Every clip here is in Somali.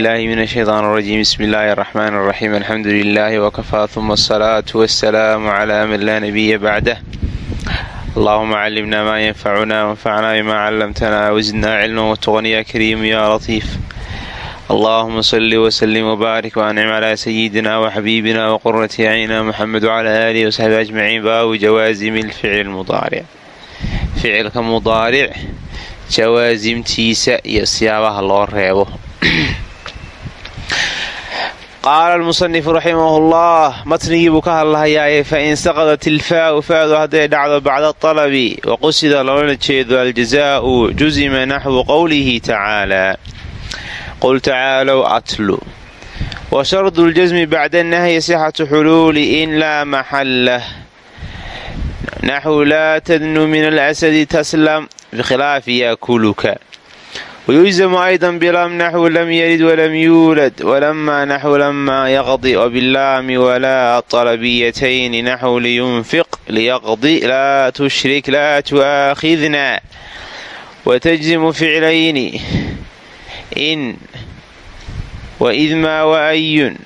billahi min ashaytaan rajiim bismi illaahi araxmaan araxiim alxamdu lilaahi wakafaa uma asalaatu wasalaamu calaa man laa nabiya bacdah allahuma callimna maa yanfacuna wanfacnaa bimaa callamtanaa wasidnaa cilman watuqan ya kariimu ya latiif allahuma salli wslim wbaarik wancim calaa sayidina waxabiibina waqurati acyina muxamed wcalaa aalihi wasaxbi ajmaciin baabu jawaasimi lficli mudaaric ficilka mudaaric jawaasimtiisa iyo siyaabaha loo reebo qaala almusanifu raximahullah matnigii buu ka hadlahayaaye fa in saqadat ilfaa'u faadu hadday dhacdo bacda talabi waqusida loolana jeedo aljazaa'u jusima naxwu qowlihi tacaalaa qul tacaalow atlu wa shardu ljasmi bacda nahyi sixatu xuluuli in laa maxallah naxwu laa tadnu min alasadi taslam bikhilaafi yaakuluka wayujzamu aydan bilam naxwu lam yalid walam yuulad walamaa naxwu lamaa yaqdi wabilaami walaa talabiyatayni naxwu liyunfiq liyaqdi laa tushrik laa tu'aakhidna watajzimu ficlayni in waidmaa waayun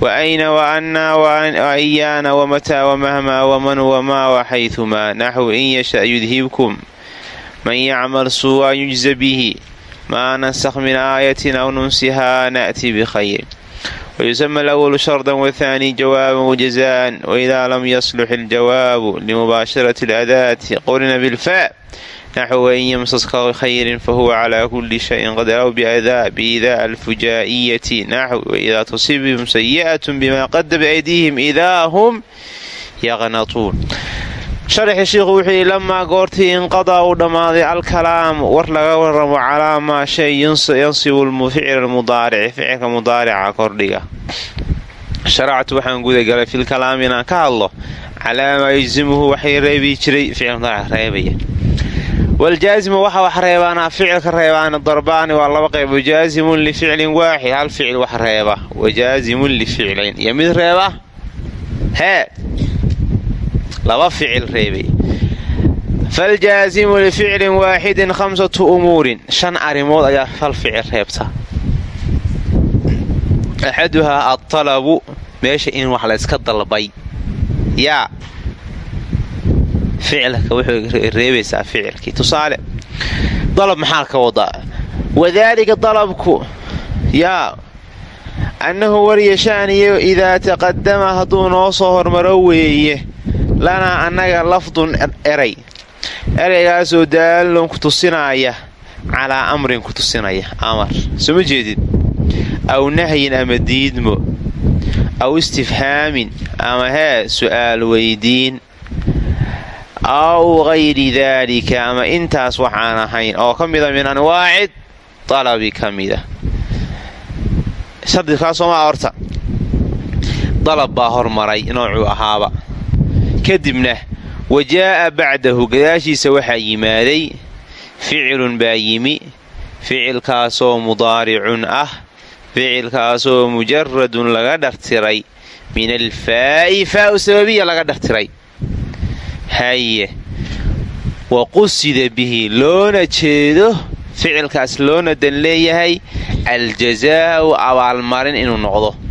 waayna waannaa waayaana wamataa wamahmaa waman wamaa waxayumaa naxwu in yasha yudhibkum man yacmal suu'an yujza bihi maa nansakh min aayatin aw nunsihaa na'ti bikhayr wayusama alawalu shardan wathaani jawaaban wajazaan waidaa lam yaslux iljawaabu limubaasharati aladaati qurina bilfaa naxw wain yamsaska khayrin fahuwa calaa kuli shayin qadaraw biidaa alfujaa'iyati naxw waidaa tusibhum sayi'atun bimaa qada biaydiihim idaa hum yaqnatuun sharaxii shiikhu wuxuu yidhi lamaa goortii inqadaa uu dhammaaday alkalaam war laga waramo calaa maa shay yansibu ficla almudaarici ficilka mudaarica kordhiga. Sharactu waxaan gudagalay filkalaam inaan ka hadlo calaa maa yujsimuhu waxay reebi jiray ficil mudaaric reebaya. Waljaasimu waxa wax reebaanaa ficilka reebaana darbaani waa laba qayb wajaasimun lificlin waaxid hal ficil wax reeba wajaasimun lificlin iyo mid reeba hee laba ficil reebay. Faljaasimu lificlin waaxidin khamsatu umuurin. Shan arrimood ayaa fal ficil reebta. Axaduhaa adalabu meesha in wax layska dalbay. Yaa. Ficilka wuxuu reebaysaa ficilkii. Tusaale dalab maxaa ka wadaa wadaalika dalabku yaa. Annahu waryashaaniyo idaa taqadama hadduu noo soo hormaro weeye lanaa annaga lafdun eray. Eraygaasoo daalun ku tusinaaya calaa amrin ku tusinaya amar. Soo jeedid aw nahyin ama diidmo? Aw istifhaamin ama hee su'aal weydiin? Aw gayri daalika ama intaas waxaan ahayn. Oo ka mida min anwaaci dalabi ka mida. Shardikaasoomaa horta dalab baa hormaray noocuu ahaaba kadibna wajaa'a bacdahu gadaashiisa waxaa yimaaday ficilun baa yimi ficilkaasoo mudaaricun ah ficilkaasoo mujaradun laga dhartiray min alfaa'i faa'u sababiya laga dhartiray. Haye wa qusida bihi loona jeedo ficilkaas loona dan leeyahay aljazaa'u abaalmarin inuu noqdo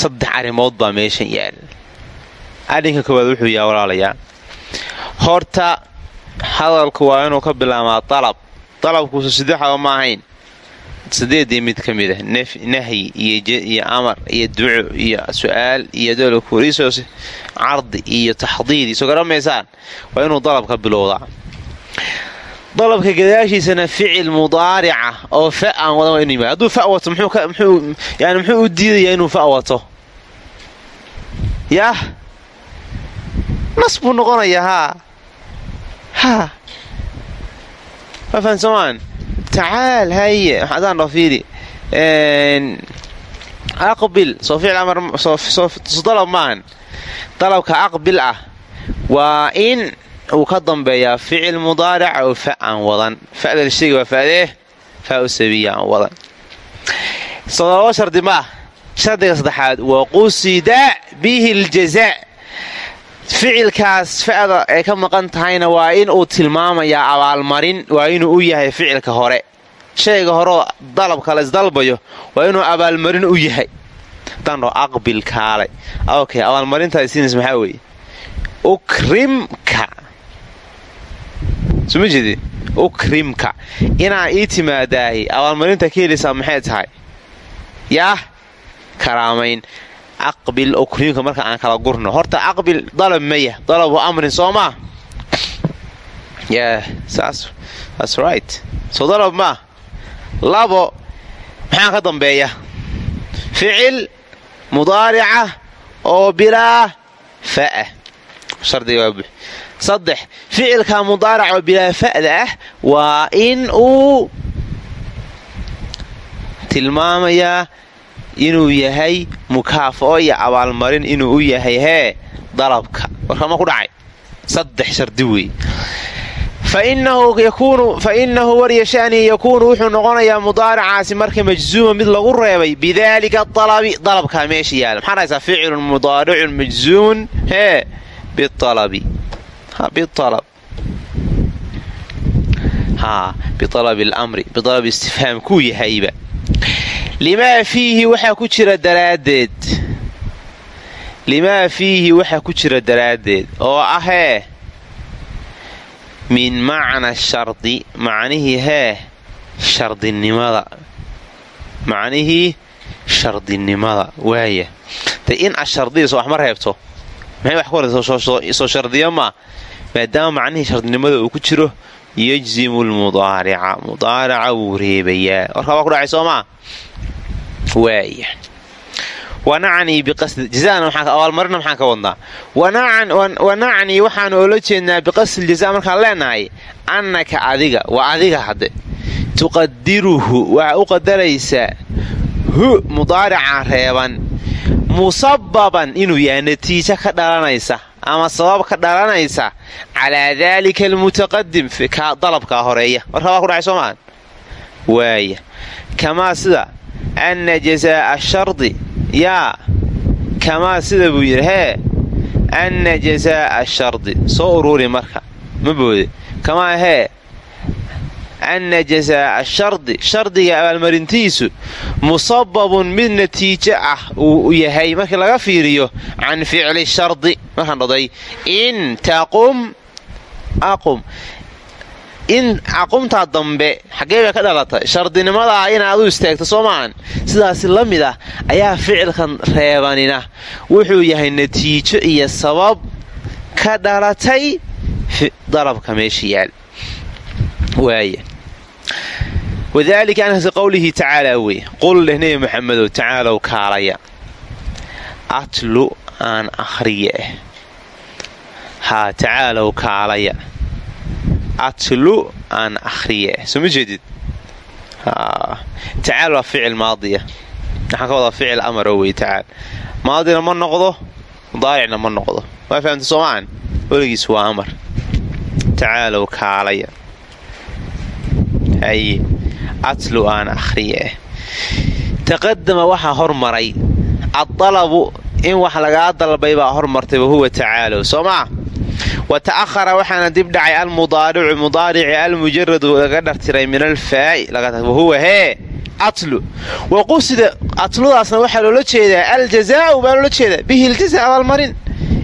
saddex arrimood baa meeshan yaal. Arrinka koowaad wuxuu yaha walaalayaa. Horta hadalku waa inuu ka bilaabaa dalab dalabkuusu saddexaba ma ahayn. Sideedii mid ka mid ah nahyi iyo amar iyo duco iyo su'aal iyo dolokurisos cardi iyo taxdiid. Soo garamaysaan waa inuu dalab ka bilowdaa dalabka gadaashiisana ficil mudaarica oo fa aan wadan inu yimaad hadduu fa wato yani muxuu u diidayaa inuu fa wato? Yaah? Nas buu noqonayaa haa. Haa. Waa fahansamaan tacaal haye. Maxaadaan dhoo fiiri. Aqbil. Soo ficil amar soo dalab maahan aqbil ah waa in uu ka dambeeyaa ficil mudaarica oo fa wadan. Fa'dal sheegi waa fa'dee? Fa u wadan. Sodobo shardi ma ah. Shardiga saddexaad wa qusida bihi aljazaa ficilkaas fa'da ay ka maqan tahayna waa in uu tilmaamayaa abaalmarin waa inuu u yahay ficilka hore. Shayga horeo dalabka la isdalbayo waa inuu abaalmarin u yahay. Dano aqbil kaalay. Siinays maxaa weeye? Ukrimka suma jeedi ukrimka inaa ii timaadaahi abaalmarinta ka helaysaa maxay tahay? Yaah karaamayn. Aqbil ukrimka marka aan kala gurno. Horta aqbil dalab maya dalabu amrin soo maa right. Soo dalab maa labo maxaa ka dambeeya? Ficil mudaarica oo bilaa fa'a. Shardiga waa buux saddex ficilka mudaarac oo bilaa fa'da ah waa in uu tilmaamayaa inuu yahay mukaafa'o iyo abaalmarin inuu u yahay hee dalabka. Warkama ku dhacay? Saddex shardi weeye fa inahu waryashaanii yakuunu wuxuu noqonayaa mudaaracaasi marka majzuuma mid lagu reebay bidaalika alabi dalabkaa meesha yaalla maxaa dhahaysaa? Ficilun mudaaricun majzuumun hee bialab istifhaam kuu yahayba. Limaa fiihi waxaa ku jira daraaddeed. Limaa fiihi waxaa ku jira daraaddeed. Oo ahee min macna shardi macnihii hee shardinimada. Macnihii shardinimada waaya de in ashardiyso wax ma reebto. Maxay wax ku horeysa soo shardiya maa maadaama macnihii shardinimada uu ku jiro yajzimu lmudaarica mudaaraca wuu reebayaa. Warkaa ku dhacay soo maa waaya abaalmarina maxaan ka wadnaa. Wanacnii waxaanu oola jeednaa biqasdi jaza markaan leenahay annaka adiga waa adiga hadde. Tuqadiruhu waxaa u qadaraysaa hu mudaarica reeban musababan inuu yahay natiijo ka dhalanaysa ama sabab ka dhalanaysa calaa daalika almutaqadim dalabkaa horreeya. Warkaa waa ku dhacay soo maahan waaya kamaa sida anna jazaa'a shardi yaa kamaa sida buu yidhi hee anna jazaa'a shardi soo uruuri marka ma boode. Kamaa anna jazaa'a shardi shardiga abaalmarintiisu musababun mid natiijo ah uu yahay markii laga fiiriyo can ficli shardi markaan dhoday in taqum aqum in aqumtaa dambe xaggee bay ka dhalatay shardinimadaa inaad u istaagto soo maahan sidaas la mid ah ayaa ficilkan reebanina wuxuu yahay natiijo iyo sabab ka dhalatay dalabka meesha yaal wadaalika anhasi qowlihi tacaalaa wey qul leh nebi maxamedow tacaalow kaalaya atlu aan akhriye ah haa tacaalow kaalaya atlu aan akhriye ah soo ma jeedid tacaal waa ficil maadiya waxaan ka wadaa ficil amaro wey tacaal maadina ma noqdo mudaaricna ma noqdo waa fahamta soomaan weligiis waa amar tacaalow kaalaya haye atlu aan akhriye ah waxaa hormaray addalabu in wax lagaa dalbay baa hormartay wahuwa tacaalow soo maa wa ta'ahara waxaana dib dhacay almudaaricu mudaarici almujaradu laga dhartiray min alfaa'i wahuwa hee atlu wa qusida atludaasna waxaa loola jeedaa aljazaa'u baa loola jeedaa bihi iltisa abaalmarin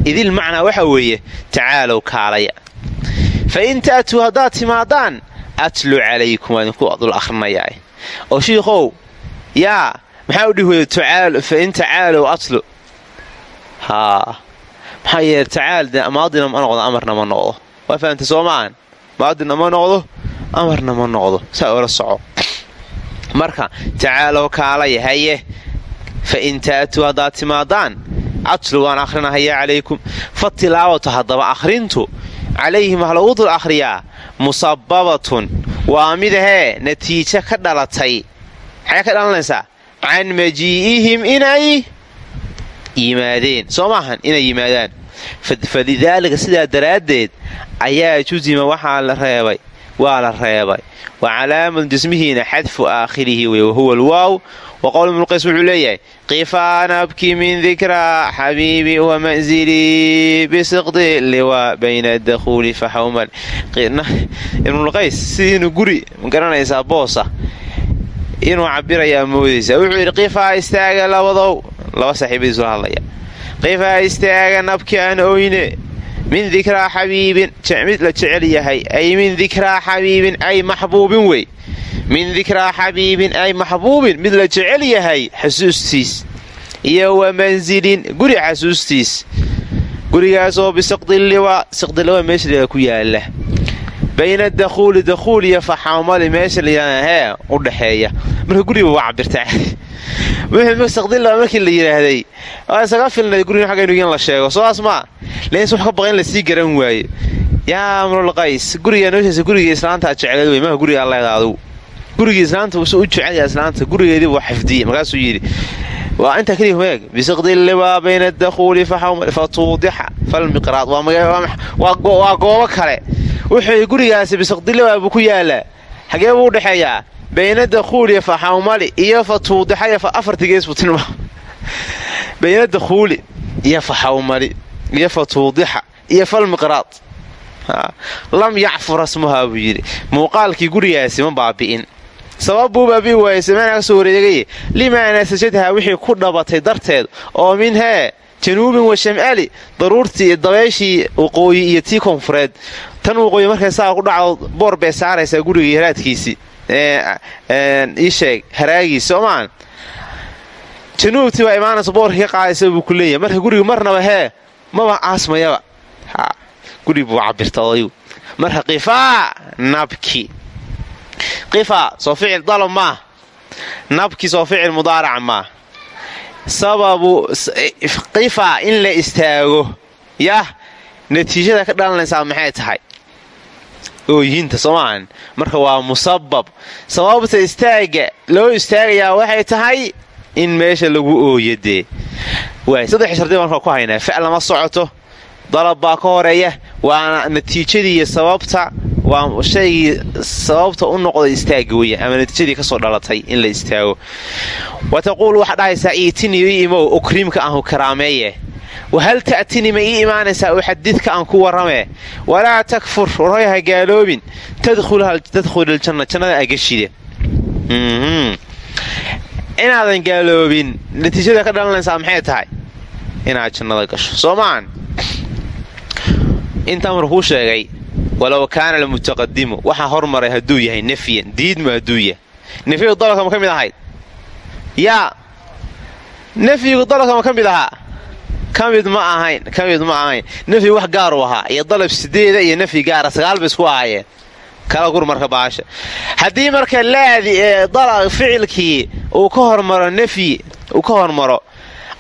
idil macnaa waxa weeye tacaalow kaalaya fa in ta'tuu haddaad timaadaan atlu calaykum waa idinku dul ahrinayaa oo shiikhow yaa maxaa u dhihi weyda fa in tacaalow atlu? Haa maxaa yeele tacaal maadina ma noqdo amarna ma noqdo. Waa fahamtay soo maadina ma noqdo amarna ma noqdo. Saa soco. Marka tacaalow kaalaya haye fa in timaadaan atlu waan akhrinahayaa calaykum fa tilaawatu haddaba akhrintu calayhim wax lagu dul akhriyaa musababatun waa midahee natiijo ka dhalatay. Maxay ka dhalanaysaa? Can majii'ihim inay yimaadeen. Soo maahan inay yimaadaan. Falidaalika sidaa daraaddeed ayaa jusima waxaa la reebay waa la reebay. Wa calaamatu jismihiina xadfu aakhirihi wey wahuwa alwaaw. Wa qowl ibnuqays wuxuu leeyahay qifaan abki min dikraa xabiibi wa manzilii bisiqdi liwa bayna dakhuuli faxawmal ibnulqays sidiinu guri ma garanaysaa boosa. Inuu cabirayaa moodaysaa wuxuu yidhi qifaa istaaga labadow. Laba saaxiibadiisula hadlaya. Qifaa istaaga nabki aan oyne min dikraa xabiibin mid la jecel yahay ay min dikraa xabiibin ay maxbuubin wey. Min dikraa xabiibin ay maxbuubin mid la jecel yahay xasuustiis iyo wa mansilin guri xasuustiis gurigaasoo bisiqdiliwa siqdiliwa meesha ku yaalla bayna dakhuuli dakhuul iyo faxamali meesha hee u dhexeeya marka guriga waa cabirtaa siqdiliwa markii la yidhaahday waa isaga filnay guriga xagaynugan la sheego sooaas maa leens wax ka baqa in la sii garan waaye yaa amrulqays guriga nooshaas guriga islaanta jecleed wey maha guriga alleeda adugu gurigii islaanta wusu u jecelya islaanta gurigeedii waa xifdiyey markaasuu yidhi waa intaa keliya meeg bisiqdiliwa bayna dakhuuli fa tuudixa falmiqraad waa goobo kale. Wuxuu gurigaasi bisiqdiliwa buu ku yaalaa xagee buu u dhexeeyaa bayna dakhuuli faxawmali iyo fa tuudixa iyo fa afartigees buu tilmaa bayna dakhuuli iyo faxawmali iyo fa tuudixa iyo lam yacfur asmuhaa buu yidhi. Gurigaasi ma baabi'in sababbuu baabi'i waayey samaana soo wareegaye limaa nasajadhaa wixii ku dhabatay darteed oo min hee januubin wa sham'ali daruurtii iyo dabeeshii waqooyi iyo tii koonfureed. Tan waqooyi markay saa ku dhacdo boor bay saaraysaa guriga haraadkiisii ii sheeg haraagiis soomaan januubtii baa imaanaysa boorkii ka qaadaysa buu ku leeyahay. Marka guriga marnaba hee maba caasmayaba guri buu cabirta odayu marka qifaa nabki qifaa soo ficil dalab maah nabki soo ficil mudaaraca maah sababu qifaa in la istaago yah natiijada ka dhalanaysaa maxay tahay? Ooyinta soomaahan marka waa musabab. Sababta istaaga loo istaagayaa waxay tahay in meesha lagu ooyadee saddex shardi baan markaa ku haynaa. Fa lama socoto. Dalab baa ka horreeya. Waana natiijadii iyo sababta waa shaygii sababta u noqda istaaga weya ama natiijadii ka soo dhalatay in la istaago. Wa taquul waxaa dhahaysaa iitini ii imow ukriimka aanku karaameeye. Wahal ta'tini ma ii imaanaysaa uxadidka aan ku warramee walaa takfur warhoy ha gaaloobin. Tadkhuliljanna jannada agashide inaadan gaaloobin natiijada ka dhalanaysaa maxay tahay? Inaad jannada gasho. Soo maan intaa markuu sheegay walow kaana almutaqadimu waxaa hormaray hadduu yahay nafyan diidmu hadduu yahay. Nafyigu dalabka ma ka mid ahayd yaa nafyigu dalabka ma ka mid ahaa. Ka mid ma ahayn ka mid ma ahayn. Nafyi wax gaar u ahaa iyo dalab sideeda iyo nafyi gaara sagaal isku ahaayeen. Kala gur marka baasha. Haddii marka laadi ee ficilkii uu ka hormaro nafyi uu ka hormaro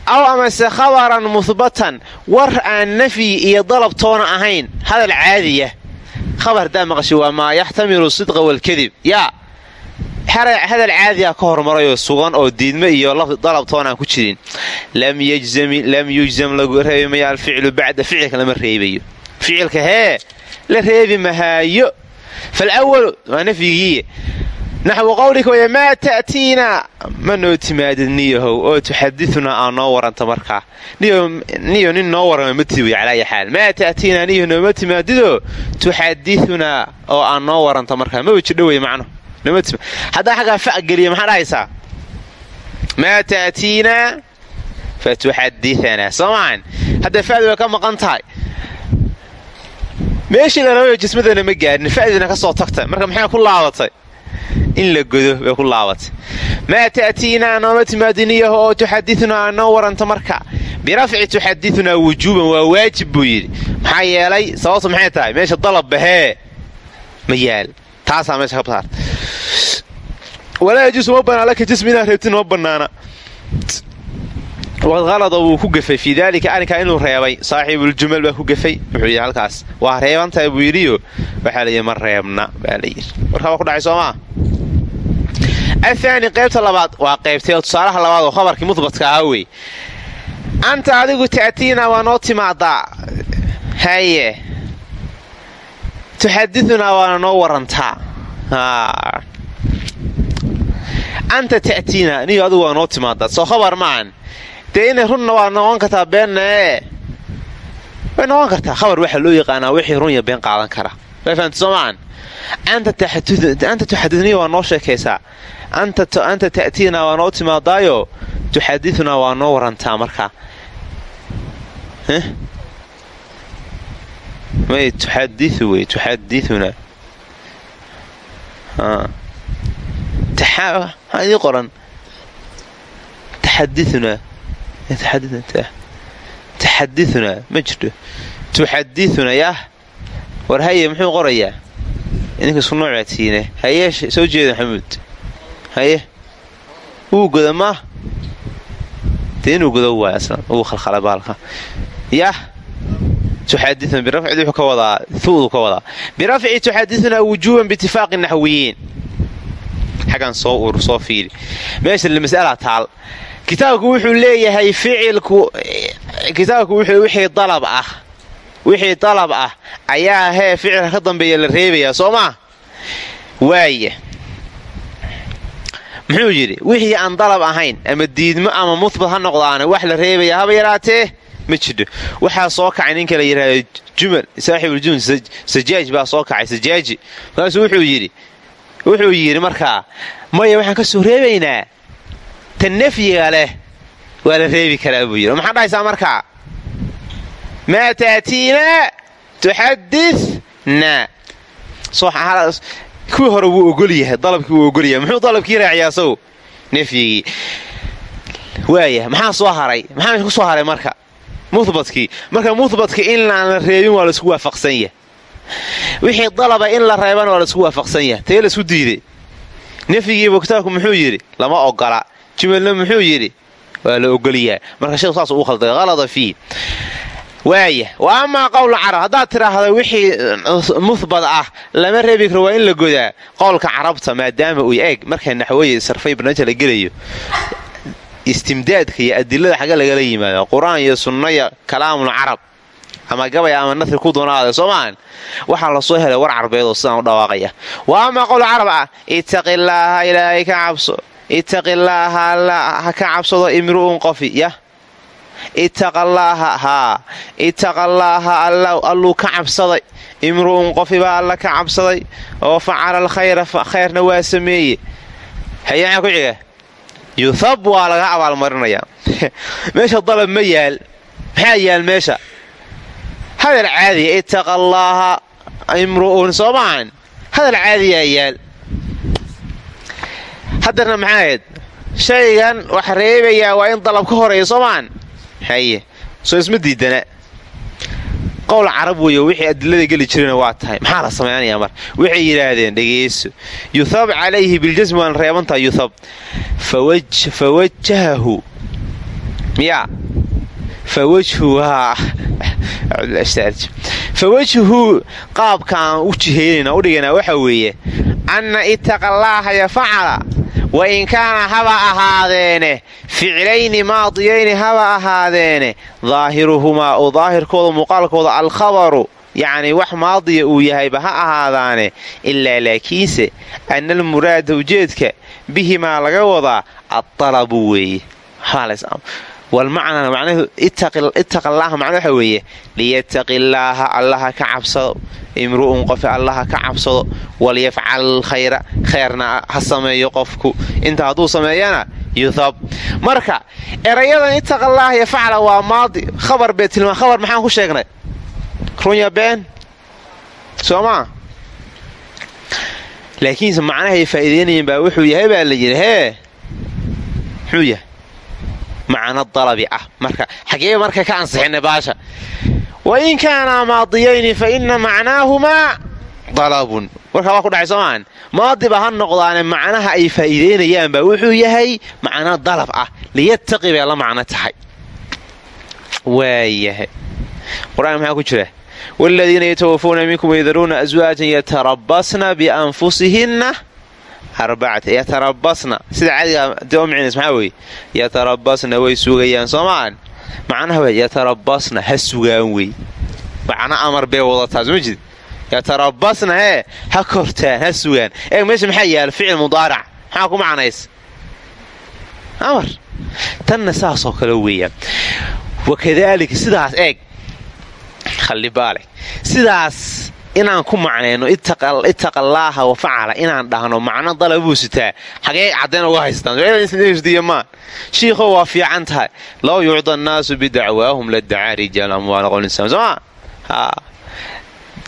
aw amase khabaran muhbatan war aan nafyi iyo dalab toona ahayn hadal caadiya khabar haddaa maqashay waa maa yaxtamilu sidqa walkadib yaa hadal caadiya ka hormarayoo sugan oo diidme iyo dalab toon aan ku jirin lam yujzam lagu reebi maya alficlu bacda ficilka lama reebayo ficilka hee la reebi mahaayo falwalu waa nafyigii naxwu qowlika way maa ta'tiinaa ma noo timaadid niyahow oo tuxadinaa aa noo waranta markaa niyo nin noo warrama ma tiiwy calaayi xaal maa ta'tiinaa niyo nooma timaadidoo tuxadinaa oo aa noo waranta markaa maba jidho wey macno haddaa xaggaa fa geliya maxaa dhahaysaa maa ta'tiinaa fa tuxadianaa soomaan hadda fa'di way ka maqan tahay meeshii larabay jismadana ma gaadhin in la godo bay ku laabatay maa ta'tiinaa nooma timaadiniyaho oo tuxadinaa noo waranta marka? Birafci tuxadinaa wujuuban waa waajib buu yidhi. Maxaa yeelay sababtu maxay tahay? Meesha dalabba hee. Ma yaal. Taasaa meesha ka saarta walaa yajuusu ma bannaan laka jismi inaad reebtin ma bannaana. Waqad halada wuu ku gafay. Fii daalika arrinkaa inuu reebay saaxiibuljumal baa ku gafay. Wuxuu yidhi halkaas waa reebantahay buu yidhiyo waxaa layidhi ma reebna baa layidhi warkaa waa ku dhacay soo maa athaani qaybta labaad waa qaybtay oo tusaalaha labaad oo khabarkii mudbatka ahaa wey anta adigu ta'tiina waa noo timaadaa haye. Tuxadinaa waana noo warantaa anta ta'tiina niyo adigu waa noo timaadaa soo khabar maahan dee runna waa noqon kartaa beenna ee way noqon kartaa. Khabar waxaa loo yaqaanaa wixii run been qaadan kara. Way fahamta soo maahan anta tuxadidniya waa noo sheekaysaa anta ta'tiina waa noo timaadaayo tuxadidunaa waa noo warantaa markaa may tuxadiu wey tuxadiduna maxaa idii qoran taxadiunaa taxadiunaa ma jirto tuxadiduna yaah war haye muxuu qorayaa idinka isku noocaa haye soo jeeda maxamuud haye wuu goda maa dee inuu godo waay aslan uu khalkhala baalka yah tuxadiuna birafcid wuxuu ka wadaa udu ka wadaa birafci tuxadidunaa wujuuban biitifaaqi naxwiyiin xaggan soo ur soo fiiri meesha mas'ala taal kitaabku wuxuu leeyahay ficilku kitaabku wixii dalab ah wixii dalab ah ayaa hee ficilka ka dambeeya la reebayaa soo maa muxuu yidhi wixii aan dalab ahayn ama diidmo ama muhbat ha noqdaane wax la reebaya haba yaraatee? Ma jidho. Waxaa soo kacay ninka la yidhaahdo jumal saaxibuljun sajaaj baa soo kacay sajaaji. Markaasuu wuxuu yidhi wuxuu yidhi markaa maya waxaan ka soo reebaynaa ta nafyiga leh waa la reebi karaa buu yidhi. Maxaa dhahaysaa markaa? Maa taatiina tuxaditna kuwii hore wuu ogol yahay dalabkii wuu ogol yahay. Muxuu dalabkii raaciyaa saw nafyigii waaya maxaa soo haray? Maxaa ku soo haray marka? Muhbatkii marka muhbatka in aan la reebin waa la isku waafaqsan yahay. Wixii dalaba in la reebana waa la isku waafaqsan yahay. Tee la isku diiday nafyigiiba kitaabku muxuu yidhi lama ogola. Jumalna muxuu yidhi waa la ogolyahay marka sheekhu saas uu khalday halada fiih waaya wa amaa qowlu carab. Haddaad tidhaahda wixii muhbad ah lama reebi karo in la godaa. Qowlka carabta maadaama uu eeg marka naxweye sarfay barnaamijka la gelayo istimdaadka iyo adilada xagga lagala yimaado iyo sunnaya kalaamul carab ama gabay ama nasri ku doonaada soo maahan waxaa la soo helay war carbeed oo sidaan u dhawaaqaya. Wa amaa qowlu carab ah ittaqillaaha ilaahay ka cabso ittaqillaaha alla ha ka cabsado imru'un qofi yah ittaqallaaha haa ittaqallaaha alluu ka cabsaday. Imru'un qofibaa alla ka cabsaday. Oo facala alkhayra khayrna waa sameeye haye maxaa ku xiga yuthab waa laga abaalmarinayaa meesha dalab ma yaal. Maxaa yaal meesha? Hadal caadiya ittaqallaaha imru'un soo maahan hadal caadiyaa yaal. Haddana maxaa ahayd? Shaygan wax reebayaa waa in dalab ka horreeya soo haye soo isma diidana. Qowl carab weeyo wixii adilada geli jirana waa tahay. Maxaa la samaynayaa mar? Waxay yidhaahdeen dhegeyso. Yuthab calayhi biljasmi waan reebantaha yuthab fawajahahu miyaa fawajhu fawajhu qaabkaan u jihaynayna udhiganaa waxa weeye anna ittaqallaaha yafacala wa in kaana haba ahaadeene ficlayni maadiyayni haba ahaadeene daahiruhumaa oo daahirkooda muuqaalkooda alkhabaru yacnii wax maadiya uu yahayba ha ahaadaane ilaa laakiinse anna almuraada ujeedka bihimaa laga wadaa adalabu weeye walmacnaa macnahu ittaqallaaha macna waxa weeye liyattaqillaaha allaha ka cabsado imru'un qofi allaha ka cabsado walyafcal khayra khayrna ha sameeyo qofku. Inta hadduu sameeyana yuthab. Marka erayadan ittaqallaaha yafacla waa maadi khabar bee tilmaa khabar maxaan ku sheegnay? Runya been soo maa laakiinse macnahay faa'iideynayeen baa wuxuu yahay macno dalabi ah. Marka xagee marka ka ansixinay baasha? Wa in kaanaa maadiyayni fa inna macnaahumaa dalabun. Warkaa waa ku dhacay soomaan maadiba ha noqdaane macnaha ay faa'iideynayaan baa wuxuu yahay macno dalab ah. Liyattaqi bay la macno tahay. Waayahay. Qur'aan maxaa ku jira? Waaladiina yatawafuuna minkum yadaruuna aswaajan yatarabasna bianfusihinna yatarabasna sida cadiga dmcns maxaa weye yatarabasna way sugayaan soomaan macnaha w yatarabasna ha sugaan wey macno amar bee wadataa soma jid yatarabasna hee ha kortaan ha sugaan eeg meesha maxaa yaalla ficil mudaarac maxaa ku macnays amar tanna saasoo kale weeyaan wakadaalika sidaas eeg khallibaale sidaas inaan ku macnayno ittaqallaaha wa facala inaan dhahno macno dalabuu sitaa. Xagee caddayn uga haystaan? Shiikho waa fiican tahay. Low yucda annaasu bidacwaahum ladacaa rijaal amwaal qolinsaan sooma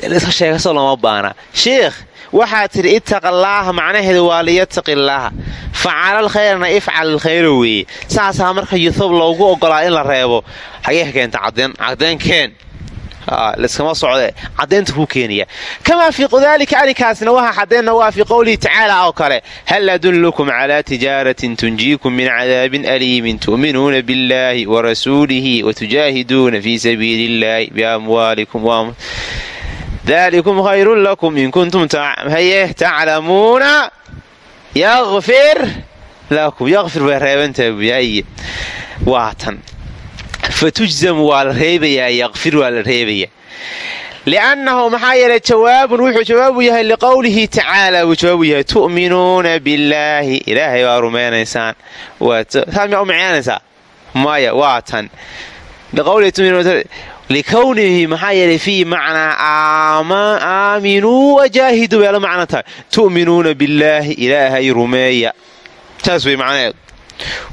iska sheegasoo lama baana shiikh waxaa tidhi ittaqallaaha macnaheeda waa liyataqillaaha facalal khayrna ifcal alkhayra weeye. Saasaa marka yuthub loogu ogolaa in la reebo. Xagee keenta caddayn keen liskama socde. Cadaynta kuu keenaya. Kamaa fii daalika arrinkaasna waxaa caddaynna waa fii qowlihi tacaala oo kale. Hal adullukum calaa tijaaratin tunjiikum min cadaabin aliimin tu'minuuna billaahi wa rasuulihi wa tujaahiduuna fii sabiili illaahi biamwaalikum dalikum khayrun lakum in kuntum haye taclamuuna yaqfir lakum. Yaqfir bay reebantaha buyaye waa tan fatujzamu waa la reebayaa yaqfir waa la reebayaa liannahu maxaa yeelay jawaabun wuxuu jawaabu yahay liqowlihi tacaala wuu jawaabu yahay tu'minuuna billaahi ilaahay baa rumaynaysaan saas miyaa u micnaanaysaa maya waa tan likownihi maxaa yeelay fii macnaa aaminuu wajaahiduu bay la macno tahay tu'minuuna billaahi ilaahay rumeeya saas way macnaheedu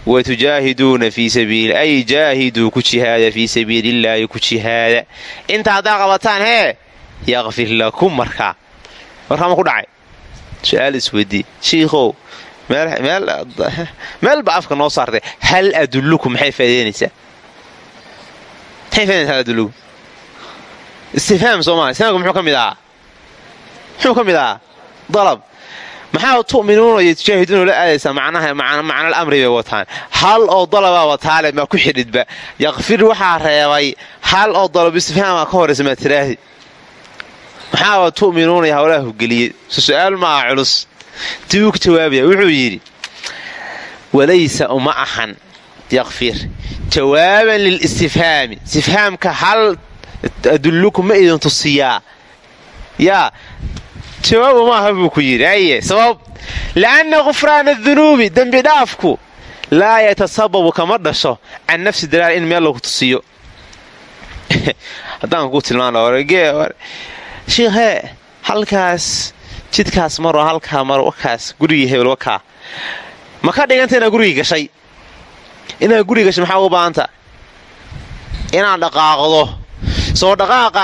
wa tujaahiduuna fii sabiili ay jaahiduu ku jihaada fii sabiilillaahi ku jihaada inta haddaa qabataan hee yaqfir lakum markaa markaa ma ku dhacay su'aal isweydii shiikhow meelba afka noo saartay hal adullukum maxay faa'idaynaysaa maxay faa'idaynaysaa hal adullukum istifhaam soo maha istifhaamka muxuu ka mid ahaa muxuu ka mid ahaa dalab maxaa tu'minuuna tujaahiduuna la aadaysaa? Macnal amri bay wataan. Hal oo dalabaa wataale maa ku xidhidba. Yaqfir waxaa reebay hal oo dalab istifhaama ka horaysa maa tiraahdi maxaaba tu'minuuna iyo hawlaha hugeliyey so su'aal culus. Tibuu ka jawaabaya wuxuu yidhi walaysa uma ahan yaqfir. Jawaaban lilistifhaami istifhaamka hal adulluku ma idin tusiyaa yaa jawaabu maaha buu ku yidhi aye sabab li'anna khufraana dunuubi dembi dhaafku laa yatasababu kama dhasho can nafsi dalaal in meel lagu tusiyo. Haddaan ku tilmaansheikhee halkaas jidkaas maro halkaa maro wakaas gurigii wakaa. Ma ka dhiganta inaad gurigii gashay? Inaad gurigi gashay maxaa uga baahanta? Inaad dhaqaaqdo soo dhaqaaqa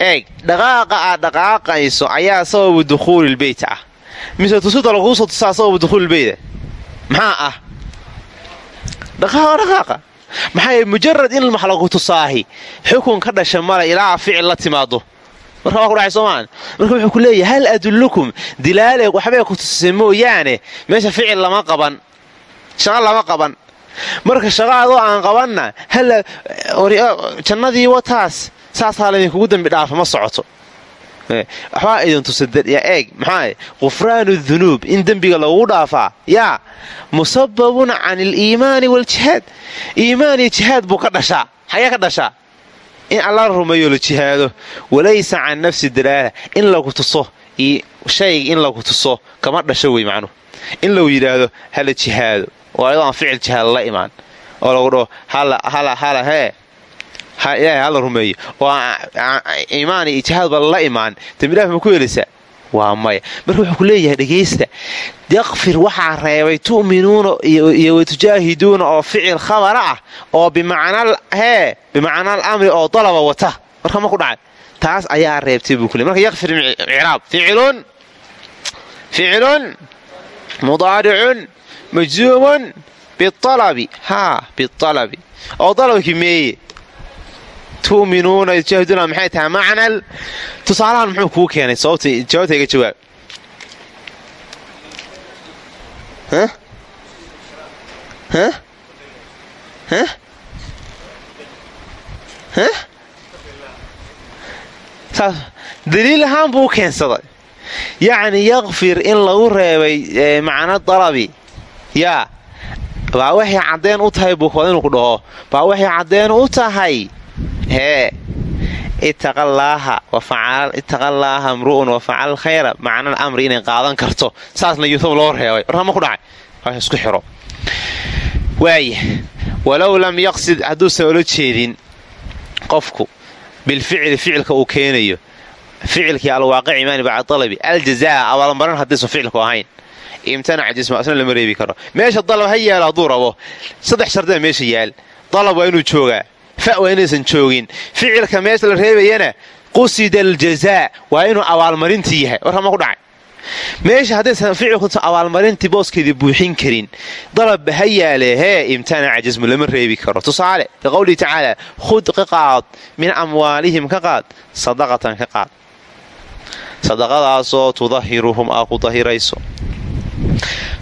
eeg dhaqaaqa aad dhaqaaqayso ayaa sababu dukhuulilbeyt ah. Mise tusida laguu soo tusaa sababu dukhuulilbeyta maxaa ah. Dhaqaaqa dhaqaaqa maxaa mujarad in max lagu tusaahi xukun ka dhasha male ilaa ficil la timaado. Marka waa ku dhacay soomaan marka wuxuu ku leeyahay hal adullukum dilaale waxbay ku tusisay mooyaane? Meesha ficil lama qaban. Shaqa lama qaban marka shaqaadoo aan qabanna jannadii wataas saasaa laydinkugu dambi dhaafa ma socoto. Waxbaa idin tusayaa eeg maxaa qufraanu dunuub in dembiga lagugu dhaafaa. Yaa musababun can aliimaani waaljihaad iimaan iyo jihaad buu ka dhashaa. Xagee ka dhashaa. In alla rumeeyo la jihaado. Walaysa can nafsi dalaala. In lagu tuso shayga in lagu tuso kama dhasho wey macnuhu in lagu yidhaahdo hala jihaado oo ayadoo aan ficil jihaad la imaan oo lagu dhaho hala hee ilaahay hala rumeeyo oo iimaan iyo jihaadba la imaan dembidhaaf ma ku helaysaa waa maya marka wuxuu ku leeyahay dhegaysta yakfir waxaa reebay tu'minuuna iyo watujaahiduuna oo ficil khabara ah oo bimacnal hee bimacnaal amri oo dalaba wata. Marka ma ku dhacay. Taas ayaa reebtay buu kule marka yakfir icraab ficilun mudaaricun majzuumun bialabi haa bialabi oo dalabkii meeye tu'minuuna yujaahiduuna maxay tahay macnal tusaalahan muxuu kuu keenay jawaabta iga jawaab daliil ahaan buu keensaday yacni yakfir in lagu reebay macno dalabi yaa baa waxay caddeen u tahay buu kood inuu ku dhaho. Baa waxay caddeen u tahay. Hee ittaqallaaha ittaqallaaha mru'un wa facal khayra macnal amri inay qaadan karto. Saasna yuthub loo reebay warka ma ku dhacay. Waaya walow lam yaqsid hadduusan ola jeedin qofku bilficli ficilka uu keenayo. Ficilkii alwaaqici maani bacda alabi aljazaa abaalmarin haddaysan ficilku ahayn imtanaca jisma asna lama reebi karo. Meesha dalab ha yaalo hadduu rabo saddex shardaa meesha yaal. Dalab waa inuu joogaa fa waa inaysan joogin. Ficilka meesha la reebayana qusida aljazaa waa inuu abaalmarintii yahay. Warkama ku dhacay. Meesha haddaysan ficilku abaalmarintii booskeedii buuxin karin dalabba ha yaale hee imtanaca jasmu lama reebi karo. Tusaale liqowlihi tacaala khud ka qaad min amwaalihim ka qaad sadaqatan ka qaad. Sadaqadaasoo tudahiruhum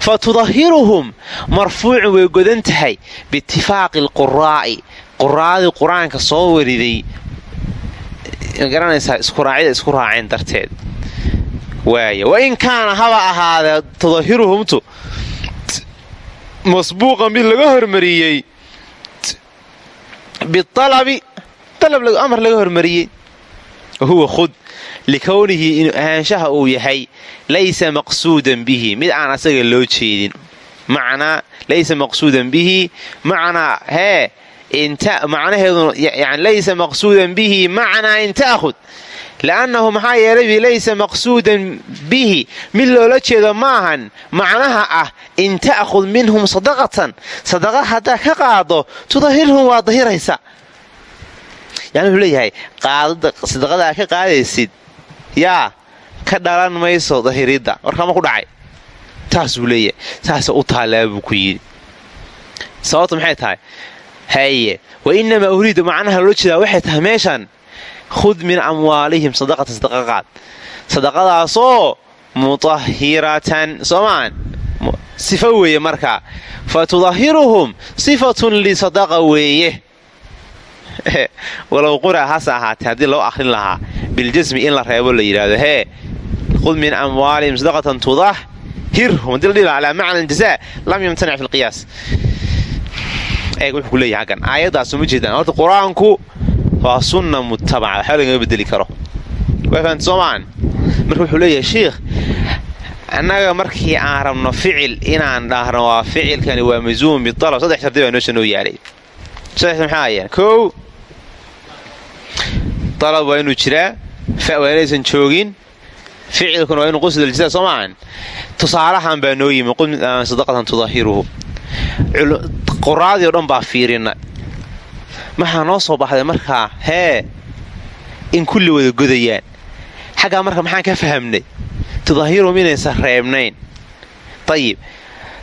fa tudahiruhum marfuucun way godan tahay biitifaaqi alquraa'i quraadii qur'aanka soo wariday garanaysaa iskuraacida isku raaceen darteed. Waaya wain kaana haba ahaadee tudahiruhumtu masbuuqan mid laga hormariyey bialabi amar laga hormariyey wahuwa khud likownihi ahaanshaha uu yahay laysa maqsuudan bihi mid aan asaga loo jeedin macnaa laysa maqsuudan bihi macnaa hee macnaheedu yani laysa maqsuudan bihi macnaa in ta'khud li'annahu maxaa yeelay laysa maqsuudan bihi mid loola jeedo maahan macnaha ah in ta'khud minhum sadaqatan sadaqa haddaa ka qaado tudahirhum waa dahiraysa yani wuxuu leeyahay sadaqadaa ka qaadaysid yaa ka dhalan mayso dahiridda warkama ku dhacay. Taas buu leeyahay. Saasa u taallaa buu ku yidhi. Sababta maxay tahay? Haye wa inamaa uriidu macnaha loola jeedaa waxay tahay meeshan khud min amwaalihim sadaqatan sadaqa qaad sadaqadaasoo mutahiratan soomaan sifa weeye markaa. Fa tudahiruhum sifatun lisadaqa weeye walow qura hase ahaatee haddii loo akhrin lahaa biljasmi in la reebo la yidhaahdo hee khud min amwaalihim sadaqatan tudahhirhum haddii la dhihi laha calaa macna aljazaa lam yamtanic fi lqiyaas eeg wuxuu ku leeyahay aggan aayaddaas uma jeedaan. Horta qur'aanku waa sunna mutabaca waxba lagama bedeli karo. Waa fahamta soomaan marka wuxuu leeyahay shiikh annaga markii aan rabno ficil inaan dhahno waa ficilkani waa masuum bialab saddex shardi baa noosha noo yaalay saddex maxaa ayaan kow dalab waa inuu jiraa fa waa inaysan joogin ficilkuna waa inuu qusd aljazaa soo maahan tusaalahan baa noo yimi sadaqatan tudahiruhu quraadii o dhan baa fiirina maxaa noo soo baxday markaa hee in kulli wada godayaan xaggaa marka maxaan ka fahamnay tudaahirum inaysan reebnayn dayib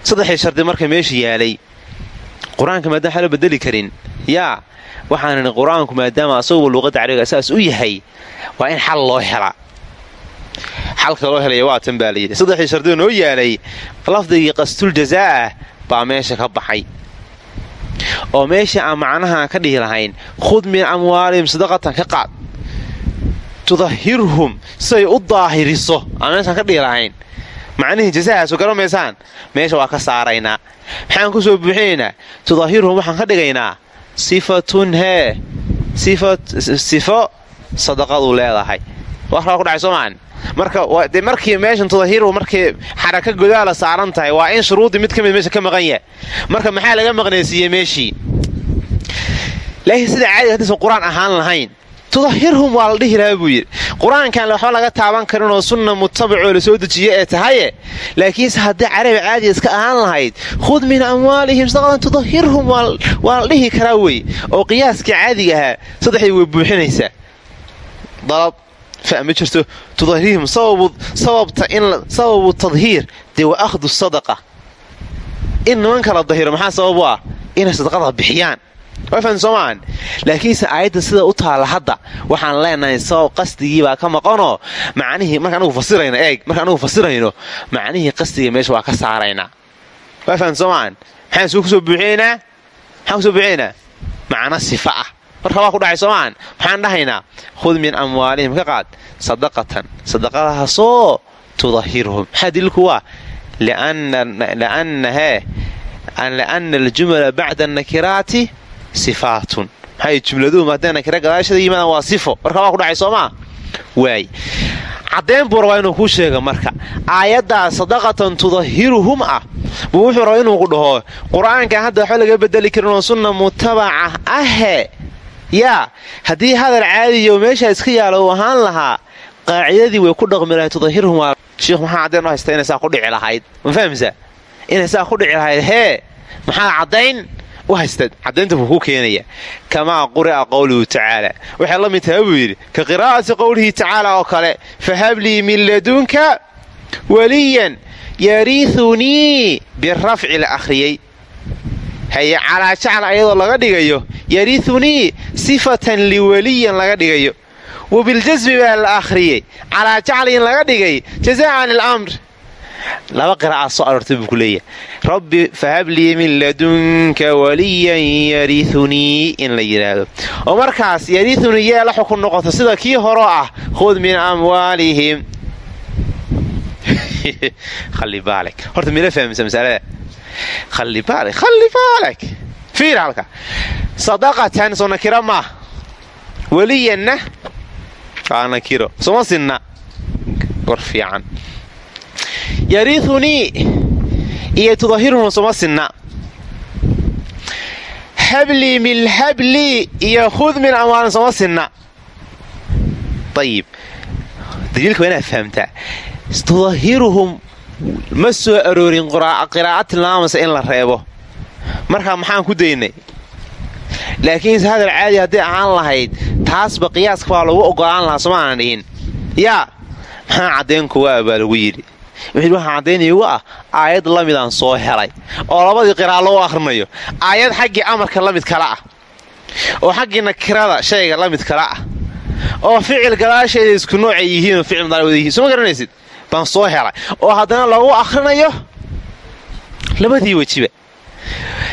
saddexdii shardi marka meesha yaalay qur'aanka maadaama waxaa bedeli karin. Yaa waxaan idhi qur'aanku maadaama asaguba luuqadda carabiga saas u yahay waa in xal loo helaa xalka loo helaya waa tan baa la yidhi. Saddexdii shardioo noo yaalay lafdigii qastuljazaa ah baa meesha ka baxay. Oo meesha aan macnaha ka dhihi lahayn khud min amwaalihim sadaqatan ka qaad. Tudahirhum siay u daahiriso aan meeshaan ka dhihi lahayn macnihii jasahaasu garamaysaan meesha waa ka saaraynaa. Maxaan ku soo buuxinaynaa? Tudahirhum waxaan ka dhigaynaa. Sifatun hee sifo sadaqaduu leedahay. Warkaa ku dhacay soomaan marka de markii meeshan tudahiru markii xaraka godaala saaran tahay waa in shuruudii mid ka mid meesha ka maqan yahay. Marka maxaa laga maqnaysiiyey meeshii? Laakiin sida caadiga haddaysan qur'aan ahaan lahayn tudahirhum waa la dhihi lahaa buu yidhi. Qur'aankan waxba laga taaban karin oo sunna mutabacoo la soo dejiye ee tahaye. Laakiinse haddii carabi caadiga iska ahaan lahayd khud min amwaalihim sadaqatan tudahirhum waa la dhihi karaa wey. Oo qiyaaskii caadiga ahaa saddexdii way buuxinaysaa. Dalab fa ma jirto tudahirihim sababta sababu tadhiir dee wa akhdu sadaqa. In nimanka la dahiro maxaa sabab u ah? Inay sadaqada bixiyaan soomaan. Laakiinse aayadda sida u taalla hadda waxaan leenahay sabab qasdigii baa ka maqanoo macnihii marka anugu fasirayno eeg marka anugu fasirayno macnihii qasdiga meesha waa ka saaraynaa waa fahan soomaan maxaan ku soo buuxinaynaa maxaan ku soo buuxinaynaa macno sifa ah. Marka waa ku dhacay soomaan maxaan dhahaynaa khud min amwaalihim ka qaad. Sadaqatan sadaqadahaasoo tudahirhum maxaa daliilku waa? Lianna hee lianna aljumla bacda annakiraati sifaatun. Maxay jumladuhu maadee nakira gadaashada yimaadaan waa sifo. Marka waa ku dhacay soomaa waay caddayn buu rabaa inuu kuu sheega marka. Aayaddaa sadaqatan tudahiruhum ah. Buu wuxuu rabaa inuu ku dhaho qur'aankan hadda waxba laga bedeli karin oo sunna mutabaca ahe. Yaa haddii hadal caadiyo meeshaa iska yaalla uu ahaan lahaa qaacidadii way ku dhaqmi lahayd tudahirhum sheikh maxaa caddayn u haysta inay saa ku dhici lahayd. Ma fahamsaa inay saa ku dhici lahayd. Hee maxaa caddayn u haysta caddaynta buu ku keenaya kamaa quri'a qowluhu tacaala waxay la mid tahay buu yidhi ka qiraa'ati qowlihi tacaala oo kale fahablii min ladunka waliyan yariiunii birafci la akhriyey haye calaa jacla ayadoo laga dhigayo yariiunii sifatan liwaliyan laga dhigayo. Wabiljasmi baa la akhriyey calaa jaclin laga dhigay jazaan ilamr laba qiraa'a soo aroortay buu ku leeyahay. Rabbi fahablii min ladunka waliyan yariiunii in la yidhaahdo oo markaas yariiunii yee la xukun noqoto sida kii horoo ah khud min amwaalihim. Horta mila fahmisa masalada. Khali baalek khali baalek fiir halka. Sadaqatan soo nakira maah weliyanna waa nakiro. Suma sinna. War fiican yariiunii iyo tudahirhum suma sinna. Hablii min hablii iyo khud min amwaalin suma sinna. Ayib daliilka waa inaad fahamtaa. Tudahiruhum ma soo aroorin qiraa'o tilmaamaysa in la reebo. Markaa maxaan ku daynay? Laakiinse hadal caadi hadday ahaan lahayd taasba qiyaaska baa lagu ogolaan lahaa soma aanan dhihin. Yaa maxaa caddayn kuwaa baa lagu yidhi wuxuu waxaa caddaynaygu ah aayad la midaan soo helay. Oo labadii qiraa lagu akhrinayo aayad xaggii amarka la mid kale ah oo xaggii nakirada shayga la mid kale ah oo ficil gadaasheeda isku noocay yihiinoo ficil mudaari wada yihiin. Soo garanaysid? Baan soo helay. Oo haddana lagu akhrinayo? Labadii wejiba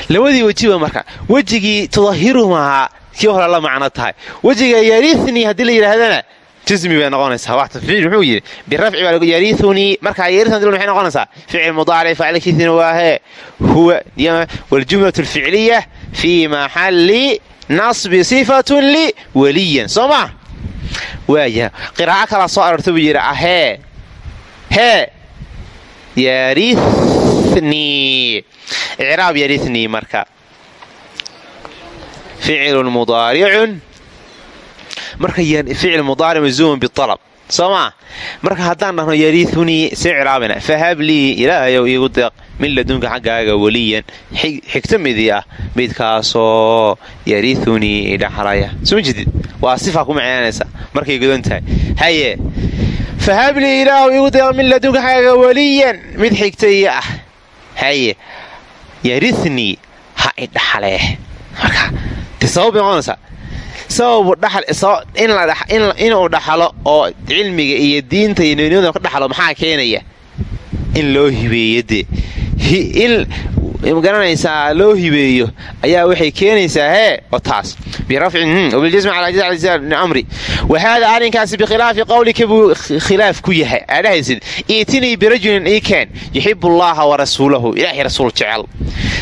labadii wejiba marka. Wejigii tudahiruhum ahaa kii hore la macno tahay. Wejiga yariinii haddii la yidhaahdana jismi bay noqonaysaa wax tafciil muxuu yidhi birafci baa yariinii markaa yariin maxay noqonaysaa ficil mudaaric faacilkiisina waahee huwa waljumlatu alficliya fii maxalli nasbi sifatun li waliyan soo maa waaya qiraaco kalaa soo aroorta buu yidhi ahee hee yariinii icraab yariinii marka ficilun mudaaricun marka ficil mudaaric mazuumun bialab soo maa marka haddaan dhahno yariiunii see ciraabina. Fahablii ilaahayow iigu deeq. Min ladunka xaggaaga weliyan xigto midkaasoo yariiunii idhaxlaya soo jedid waa sifa ku macnaanaysa markay godan tahay. Haye fahablii ilaahu iigu deeq. Min ladunka xaggaaga weliyan mid xigtaiyo ah. Haye yariinii ha idhaxlee marka de sabab sababu inuu dhaxalo oo cilmiga iyo diinta iyo nabinimada ka dhaxlo maxaa keenaya? In loo hibeeyo in ma garanaysaa loo hibeeyo ayaa waxay keenaysaa hee oo taas. Jazc amri. Wa haada arrinkaasi bikhilaafi qowlika buu khilaaf ku yahay. Aadhahaysid iitinii birajulin iikeen yuxibu allaha wa rasuulahu ilaahay rasuul jecel.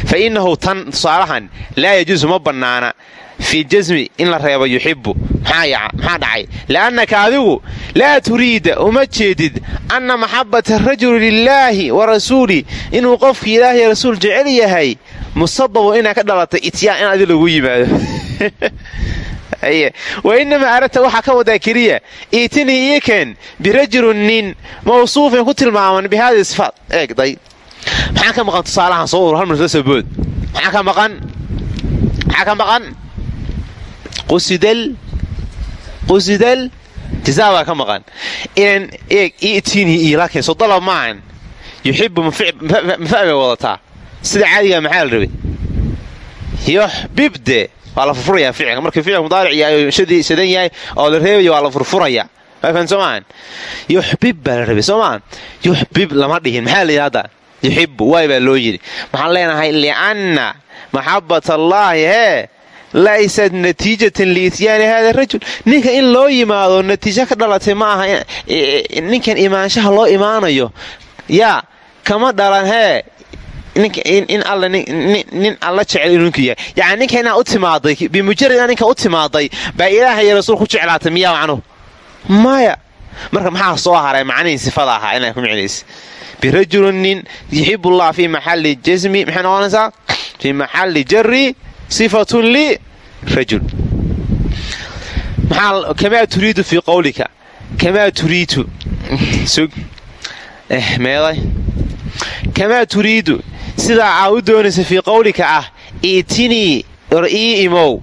Fa innahu tan tusaalahan laa yajuusu ma bannaana fi jasmi in la reebo yuxibu maxaa dhacay? Li'annaka adigu laa turiida uma jeedid anna maxabata rajuli lilaahi wa rasuuli inuu qofkii ilaahay rasuul jecel yahay musababu inaa ka dhalatay ityaan in adi lagu yimaado. Wa inamaa aradta waxaa ka wadaa keliya iitinii iikeen birajulin nin mawsuufin ku tilmaaman bi haadii sifaat eegday maxaa ka maqan tusaalahan? Soo ur halmar soo bood. Maxaa ka maqan qusidal jazaa baa ka maqan. Inan eeg itinii iilaaken soo dalab maahan yuxibu mafa bay sida caadigaa maxaa la rabay yoxbibde waa la furfurayaa ficilka markii ficil mudaaric yahay shadan yahay oo la reebaya waa la furfurayaa waafan soo maahan yuxbib baa la rabay lama dhihin. Maxaa la yidhi hadda yuxibu waay loo yidhi. Waxaan leenahay lianna maxabat allaahi hee laysat natiijatan liityaani hada rajul ninka in loo yimaado natiijo ka dhalatay ma aha ninkan imaanshaha loo imaanayo yaa kama dhalan hee in nin alla jecel inuu ninku yahay yani ninka inaa u timaaday bimujarad inaa ninka u timaaday baa ilaaha rasuul ku jeclaatay miyaa macnuhu maya marka maxaa soo haray macnihii sifada ahaa inaa ku micnaysa birajulin nin yuxibullah fii maxalli jasmi maxay noqonaysaa fii maxalli jari sifatun li rajul kamaa turiidu fii qowlika kamaa turiidu kamaa turiidu sidaa aa u doonaysa fii qowlika ah iitinii or ii imow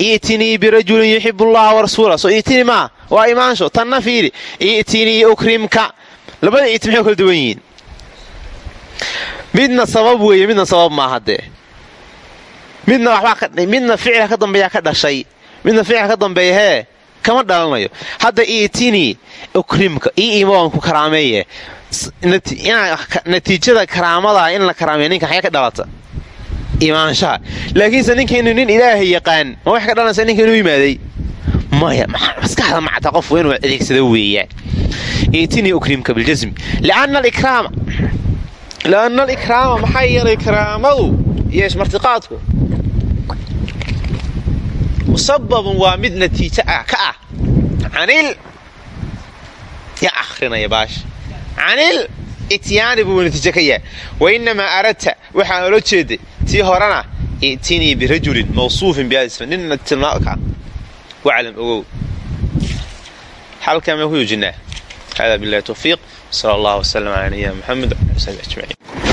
iitinii birajulin yuxibu allaha warasuula soo iitinii maa waa imaansho tanna fiiri iitinii ukrimka labada iiti maxay kala duwan yihiin midna sabab weeye midna sabab maaha dee. Midna ficilka ka dambeeyaa ka dhashay midna ficilka ka dambeeya kama dhalanayo hadda iitinii ukrimka ii ku karaameeye. Natiijada karaamada in la karaameeya ninka xagee ka dhalata imaanshaha. Laakiinse ninkaynu nin ilaahay yaqaan ma wax ka dhalanaysa ninka inuu yimaaday maya maskaxda macta qof inuu adeegsado weeyaan iitinii ukrimka biljasmi lianna alikraama lianna alikraama maxaa yeelay karaamadu iyo ismartiqaadku musababun waa mid natiijo ah ka ah canil ya akhrinaya baasha canil ityaani buu natiijo ka yahay wa inamaa aradta waxaan ola jeeday tii horena itinii birajulin mawsuufin biadsm nin tilmaamka waclam ogow halkaa maa ku yoojinaa hada bilahi towfiiq sal allah wslm ala nabiyina mxamed l ajmaciin